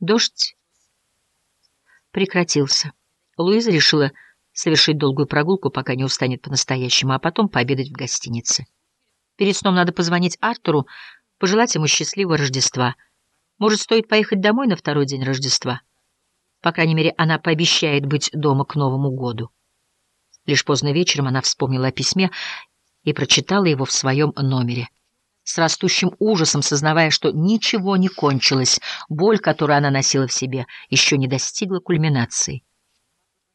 Дождь прекратился. Луиза решила совершить долгую прогулку, пока не устанет по-настоящему, а потом пообедать в гостинице. Перед сном надо позвонить Артуру, пожелать ему счастливого Рождества. Может, стоит поехать домой на второй день Рождества? По крайней мере, она пообещает быть дома к Новому году. Лишь поздно вечером она вспомнила о письме и прочитала его в своем номере с растущим ужасом, сознавая, что ничего не кончилось, боль, которую она носила в себе, еще не достигла кульминации.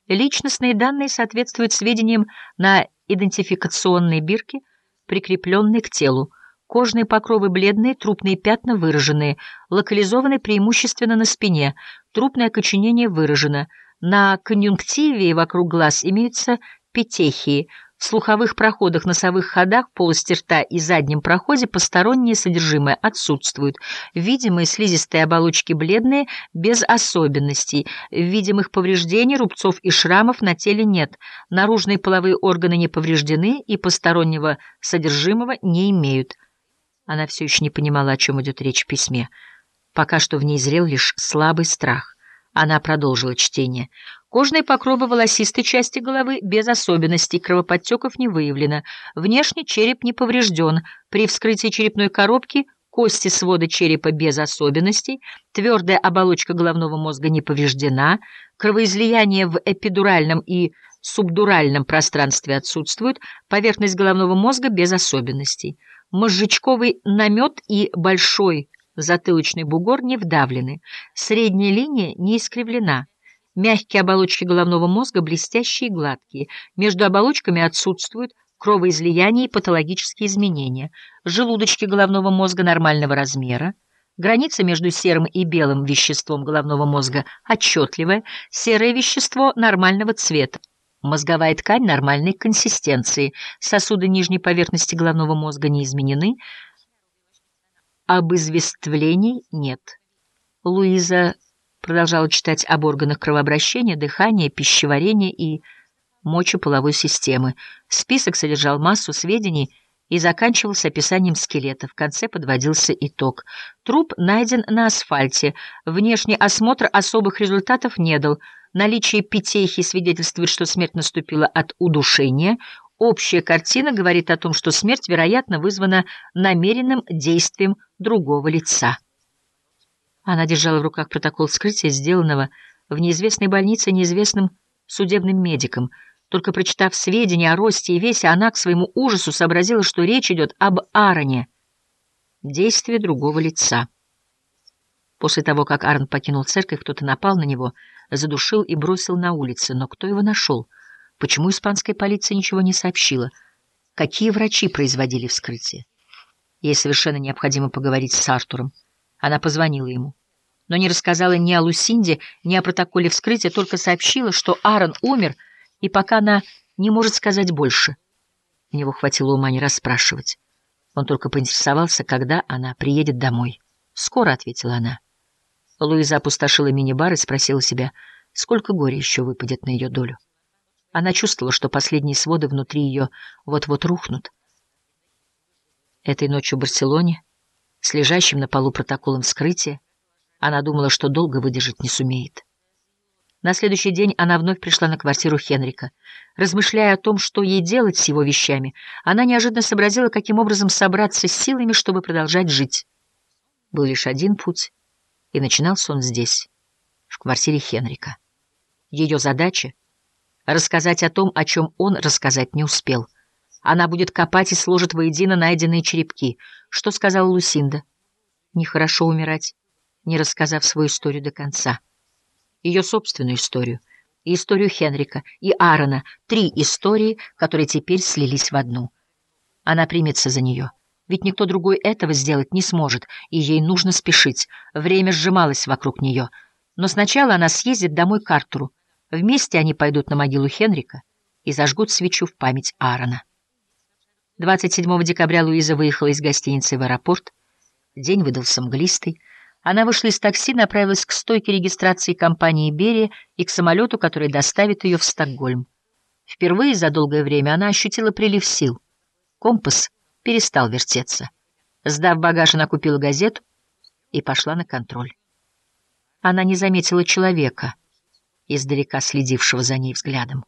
Личностные данные соответствуют сведениям на идентификационной бирке, прикрепленной к телу. Кожные покровы бледные, трупные пятна выраженные, локализованы преимущественно на спине, трупное окоченение выражено. На конъюнктиве и вокруг глаз имеются петехии – в слуховых проходах, носовых ходах, полости рта и заднем проходе постороннее содержимое отсутствует. Видимые слизистые оболочки бледные, без особенностей. Видимых повреждений, рубцов и шрамов на теле нет. Наружные половые органы не повреждены и постороннего содержимого не имеют. Она все еще не понимала, о чем идет речь в письме. Пока что в ней зрел лишь слабый страх. Она продолжила чтение. Кожные покровы волосистой части головы без особенностей, кровоподтеков не выявлено. Внешне череп не поврежден. При вскрытии черепной коробки кости свода черепа без особенностей, твердая оболочка головного мозга не повреждена, кровоизлияние в эпидуральном и субдуральном пространстве отсутствует, поверхность головного мозга без особенностей. Мозжечковый намет и большой затылочный бугор не вдавлены, средняя линия не искривлена. Мягкие оболочки головного мозга блестящие и гладкие. Между оболочками отсутствуют кровоизлияние и патологические изменения. Желудочки головного мозга нормального размера. Граница между серым и белым веществом головного мозга отчетливая. Серое вещество нормального цвета. Мозговая ткань нормальной консистенции. Сосуды нижней поверхности головного мозга не изменены. Обызвествлений нет. Луиза продолжала читать об органах кровообращения, дыхания, пищеварения и мочеполовой системы. Список содержал массу сведений и заканчивался описанием скелета. В конце подводился итог. Труп найден на асфальте. Внешний осмотр особых результатов не дал. Наличие петехи свидетельствует, что смерть наступила от удушения. Общая картина говорит о том, что смерть, вероятно, вызвана намеренным действием другого лица. Она держала в руках протокол вскрытия, сделанного в неизвестной больнице неизвестным судебным медиком. Только прочитав сведения о росте и весе, она к своему ужасу сообразила, что речь идет об Аароне. Действие другого лица. После того, как Аарон покинул церковь, кто-то напал на него, задушил и бросил на улице. Но кто его нашел? Почему испанская полиция ничего не сообщила? Какие врачи производили вскрытие? Ей совершенно необходимо поговорить с Артуром. Она позвонила ему, но не рассказала ни о Лусинде, ни о протоколе вскрытия, только сообщила, что Аарон умер, и пока она не может сказать больше. У него хватило ума не расспрашивать. Он только поинтересовался, когда она приедет домой. «Скоро», — ответила она. Луиза опустошила мини-бар и спросила себя, сколько горя еще выпадет на ее долю. Она чувствовала, что последние своды внутри ее вот-вот рухнут. Этой ночью в Барселоне с лежащим на полу протоколом вскрытия, она думала, что долго выдержать не сумеет. На следующий день она вновь пришла на квартиру Хенрика. Размышляя о том, что ей делать с его вещами, она неожиданно сообразила, каким образом собраться с силами, чтобы продолжать жить. Был лишь один путь, и начинался он здесь, в квартире Хенрика. Ее задача — рассказать о том, о чем он рассказать не успел — она будет копать и сложит воедино найденные черепки. Что сказала Лусинда? Нехорошо умирать, не рассказав свою историю до конца. Ее собственную историю, и историю Хенрика, и Аарона. Три истории, которые теперь слились в одну. Она примется за нее. Ведь никто другой этого сделать не сможет, и ей нужно спешить. Время сжималось вокруг нее. Но сначала она съездит домой к Артуру. Вместе они пойдут на могилу Хенрика и зажгут свечу в память Аарона. 27 декабря Луиза выехала из гостиницы в аэропорт. День выдался мглистый. Она вышла из такси, направилась к стойке регистрации компании «Берия» и к самолету, который доставит ее в Стокгольм. Впервые за долгое время она ощутила прилив сил. Компас перестал вертеться. Сдав багаж, она купила газету и пошла на контроль. Она не заметила человека, издалека следившего за ней взглядом.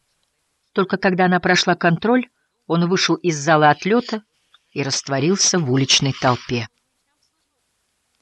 Только когда она прошла контроль, он вышел из зала отлета и растворился в уличной толпе.